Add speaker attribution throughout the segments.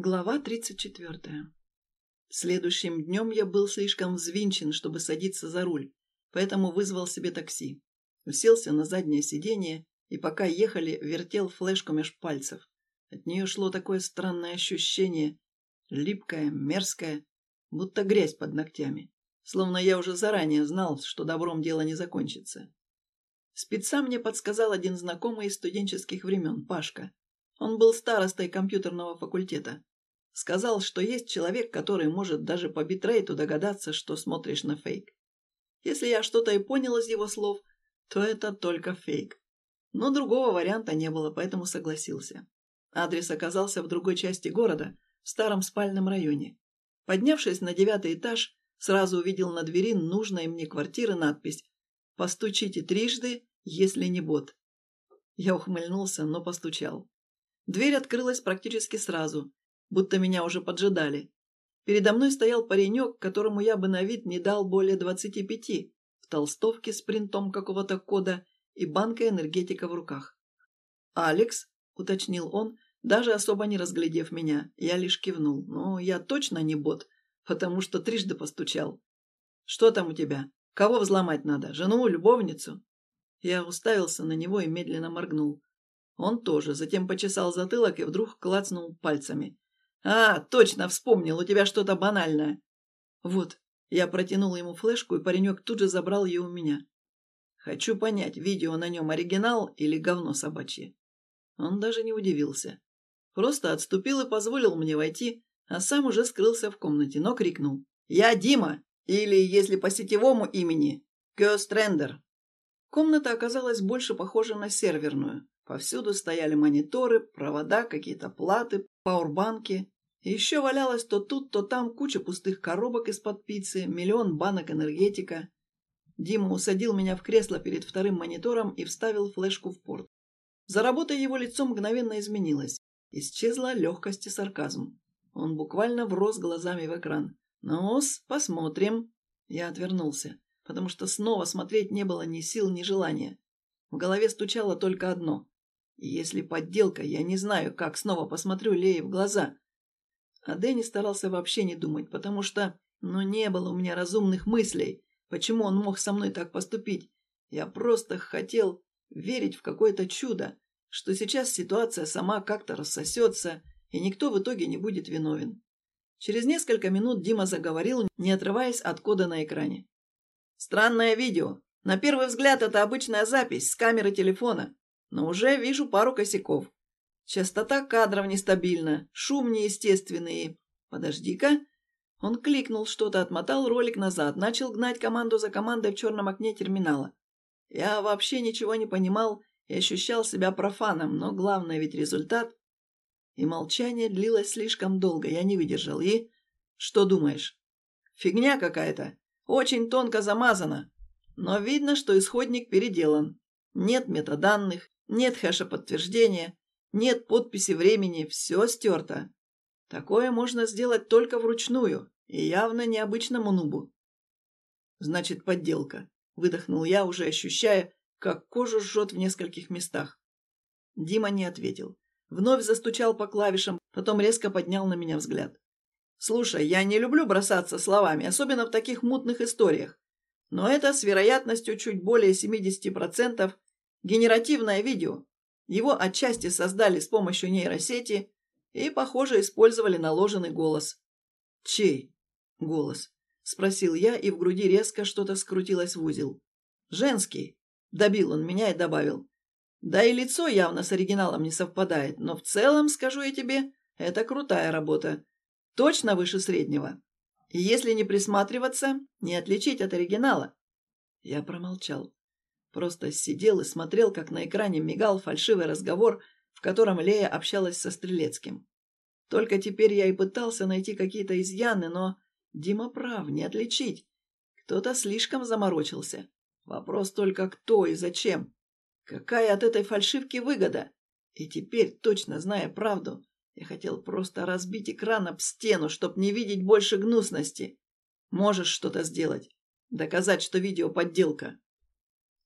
Speaker 1: Глава 34. Следующим днем я был слишком взвинчен, чтобы садиться за руль, поэтому вызвал себе такси. Уселся на заднее сиденье и пока ехали, вертел флешку меж пальцев. От нее шло такое странное ощущение, липкое, мерзкое, будто грязь под ногтями. Словно я уже заранее знал, что добром дело не закончится. Спеца мне подсказал один знакомый из студенческих времен, Пашка. Он был старостой компьютерного факультета. Сказал, что есть человек, который может даже по битрейту догадаться, что смотришь на фейк. Если я что-то и понял из его слов, то это только фейк. Но другого варианта не было, поэтому согласился. Адрес оказался в другой части города, в старом спальном районе. Поднявшись на девятый этаж, сразу увидел на двери нужной мне квартиры надпись «Постучите трижды, если не бот». Я ухмыльнулся, но постучал. Дверь открылась практически сразу, будто меня уже поджидали. Передо мной стоял паренек, которому я бы на вид не дал более двадцати пяти, в толстовке с принтом какого-то кода и банкой энергетика в руках. «Алекс», — уточнил он, даже особо не разглядев меня, я лишь кивнул. «Ну, я точно не бот, потому что трижды постучал. Что там у тебя? Кого взломать надо? Жену, любовницу?» Я уставился на него и медленно моргнул. Он тоже, затем почесал затылок и вдруг клацнул пальцами. «А, точно, вспомнил, у тебя что-то банальное». «Вот». Я протянул ему флешку, и паренек тут же забрал ее у меня. «Хочу понять, видео на нем оригинал или говно собачье?» Он даже не удивился. Просто отступил и позволил мне войти, а сам уже скрылся в комнате, но крикнул. «Я Дима!» Или, если по сетевому имени, Кёстрендер. Комната оказалась больше похожа на серверную. Повсюду стояли мониторы, провода, какие-то платы, пауэрбанки. Еще валялось то тут, то там куча пустых коробок из-под пиццы, миллион банок энергетика. Дима усадил меня в кресло перед вторым монитором и вставил флешку в порт. За работой его лицо мгновенно изменилось. Исчезла легкость и сарказм. Он буквально врос глазами в экран. «Ну-с, посмотрим». Я отвернулся, потому что снова смотреть не было ни сил, ни желания. В голове стучало только одно если подделка, я не знаю, как снова посмотрю Лее в глаза. А Дэнни старался вообще не думать, потому что, ну, не было у меня разумных мыслей, почему он мог со мной так поступить. Я просто хотел верить в какое-то чудо, что сейчас ситуация сама как-то рассосется, и никто в итоге не будет виновен. Через несколько минут Дима заговорил, не отрываясь от кода на экране. «Странное видео. На первый взгляд это обычная запись с камеры телефона но уже вижу пару косяков. Частота кадров нестабильна, шум неестественный. Подожди-ка. Он кликнул что-то, отмотал ролик назад, начал гнать команду за командой в черном окне терминала. Я вообще ничего не понимал и ощущал себя профаном, но главное ведь результат. И молчание длилось слишком долго, я не выдержал. И... Что думаешь? Фигня какая-то. Очень тонко замазана. Но видно, что исходник переделан. Нет метаданных, нет хэша подтверждения, нет подписи времени, все стерто. Такое можно сделать только вручную и явно необычному нубу. Значит, подделка. Выдохнул я, уже ощущая, как кожу жжет в нескольких местах. Дима не ответил. Вновь застучал по клавишам, потом резко поднял на меня взгляд. «Слушай, я не люблю бросаться словами, особенно в таких мутных историях. Но это с вероятностью чуть более 70% Генеративное видео. Его отчасти создали с помощью нейросети и, похоже, использовали наложенный голос. «Чей?» голос. Спросил я, и в груди резко что-то скрутилось в узел. «Женский», — добил он меня и добавил. «Да и лицо явно с оригиналом не совпадает, но в целом, скажу я тебе, это крутая работа. Точно выше среднего. Если не присматриваться, не отличить от оригинала». Я промолчал. Просто сидел и смотрел, как на экране мигал фальшивый разговор, в котором Лея общалась со Стрелецким. Только теперь я и пытался найти какие-то изъяны, но Дима прав, не отличить. Кто-то слишком заморочился. Вопрос только кто и зачем. Какая от этой фальшивки выгода? И теперь, точно зная правду, я хотел просто разбить экран об стену, чтоб не видеть больше гнусности. Можешь что-то сделать. Доказать, что видео подделка.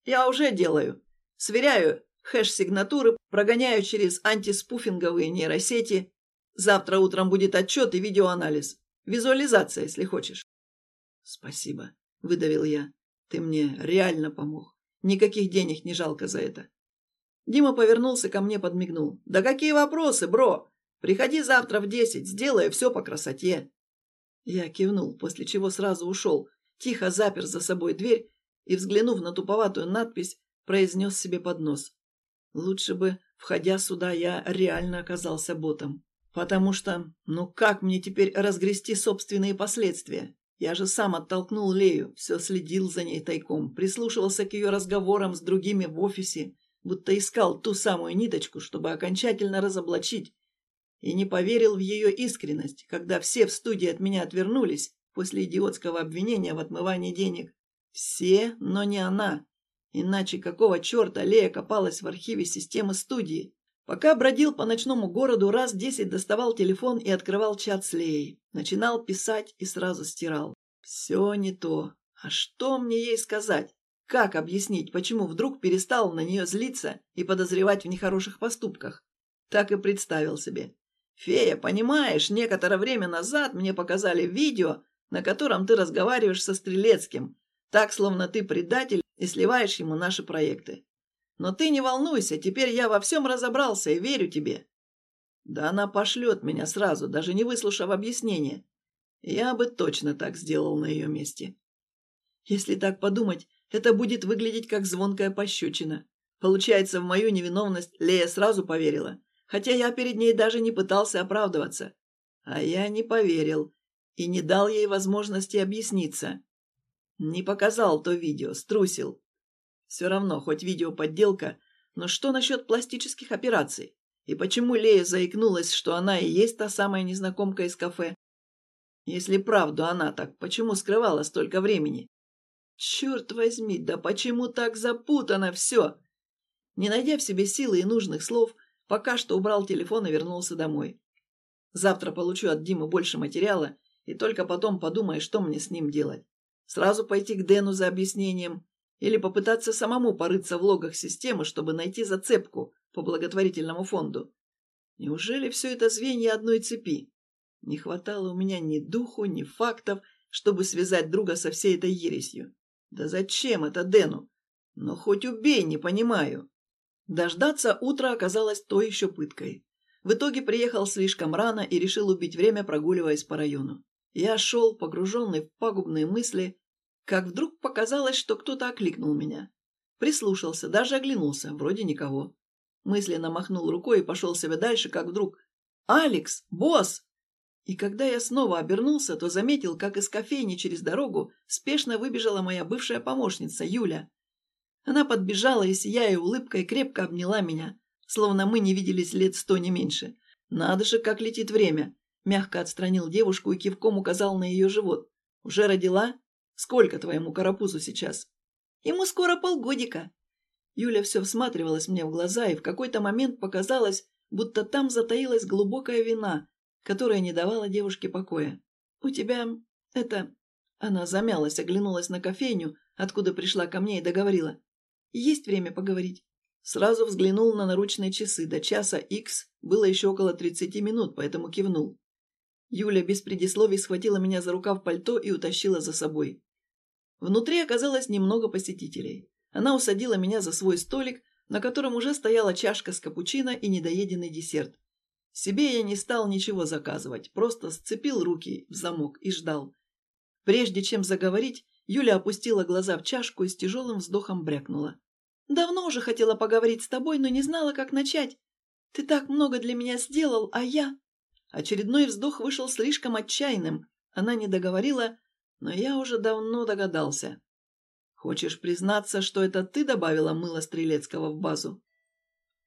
Speaker 1: Я уже делаю. Сверяю хэш-сигнатуры, прогоняю через антиспуфинговые нейросети. Завтра утром будет отчет и видеоанализ. Визуализация, если хочешь». «Спасибо», — выдавил я. «Ты мне реально помог. Никаких денег не жалко за это». Дима повернулся ко мне, подмигнул. «Да какие вопросы, бро? Приходи завтра в десять, сделаю все по красоте». Я кивнул, после чего сразу ушел, тихо запер за собой дверь и, взглянув на туповатую надпись, произнес себе под нос. Лучше бы, входя сюда, я реально оказался ботом. Потому что, ну как мне теперь разгрести собственные последствия? Я же сам оттолкнул Лею, все следил за ней тайком, прислушивался к ее разговорам с другими в офисе, будто искал ту самую ниточку, чтобы окончательно разоблачить, и не поверил в ее искренность, когда все в студии от меня отвернулись после идиотского обвинения в отмывании денег. Все, но не она. Иначе какого черта Лея копалась в архиве системы студии? Пока бродил по ночному городу, раз десять доставал телефон и открывал чат с Леей. Начинал писать и сразу стирал. Все не то. А что мне ей сказать? Как объяснить, почему вдруг перестал на нее злиться и подозревать в нехороших поступках? Так и представил себе. «Фея, понимаешь, некоторое время назад мне показали видео, на котором ты разговариваешь со Стрелецким, так, словно ты предатель и сливаешь ему наши проекты. Но ты не волнуйся, теперь я во всем разобрался и верю тебе». Да она пошлет меня сразу, даже не выслушав объяснения. Я бы точно так сделал на ее месте. Если так подумать, это будет выглядеть как звонкая пощечина. Получается, в мою невиновность Лея сразу поверила, хотя я перед ней даже не пытался оправдываться. А я не поверил и не дал ей возможности объясниться. Не показал то видео, струсил. Все равно, хоть видео подделка, но что насчет пластических операций? И почему Лея заикнулась, что она и есть та самая незнакомка из кафе? Если правду она так, почему скрывала столько времени? Черт возьми, да почему так запутано все? Не найдя в себе силы и нужных слов, пока что убрал телефон и вернулся домой. Завтра получу от Димы больше материала, и только потом подумаю, что мне с ним делать. Сразу пойти к Дэну за объяснением или попытаться самому порыться в логах системы, чтобы найти зацепку по благотворительному фонду. Неужели все это звенья одной цепи? Не хватало у меня ни духу, ни фактов, чтобы связать друга со всей этой ересью. Да зачем это Дэну? Но хоть убей, не понимаю. Дождаться утра оказалось то еще пыткой. В итоге приехал слишком рано и решил убить время, прогуливаясь по району. Я шел, погруженный в пагубные мысли, как вдруг показалось, что кто-то окликнул меня. Прислушался, даже оглянулся, вроде никого. Мысленно махнул рукой и пошел себе дальше, как вдруг «Алекс! Босс!» И когда я снова обернулся, то заметил, как из кофейни через дорогу спешно выбежала моя бывшая помощница Юля. Она подбежала и, сияя улыбкой, крепко обняла меня, словно мы не виделись лет сто не меньше. «Надо же, как летит время!» Мягко отстранил девушку и кивком указал на ее живот. «Уже родила?» Сколько твоему карапузу сейчас?» «Ему скоро полгодика». Юля все всматривалась мне в глаза, и в какой-то момент показалось, будто там затаилась глубокая вина, которая не давала девушке покоя. «У тебя... это...» Она замялась, оглянулась на кофейню, откуда пришла ко мне и договорила. «Есть время поговорить». Сразу взглянул на наручные часы. До часа X было еще около тридцати минут, поэтому кивнул. Юля без предисловий схватила меня за рукав пальто и утащила за собой. Внутри оказалось немного посетителей. Она усадила меня за свой столик, на котором уже стояла чашка с капучино и недоеденный десерт. Себе я не стал ничего заказывать, просто сцепил руки в замок и ждал. Прежде чем заговорить, Юля опустила глаза в чашку и с тяжелым вздохом брякнула. «Давно уже хотела поговорить с тобой, но не знала, как начать. Ты так много для меня сделал, а я...» Очередной вздох вышел слишком отчаянным. Она не договорила, но я уже давно догадался. «Хочешь признаться, что это ты добавила мыло Стрелецкого в базу?»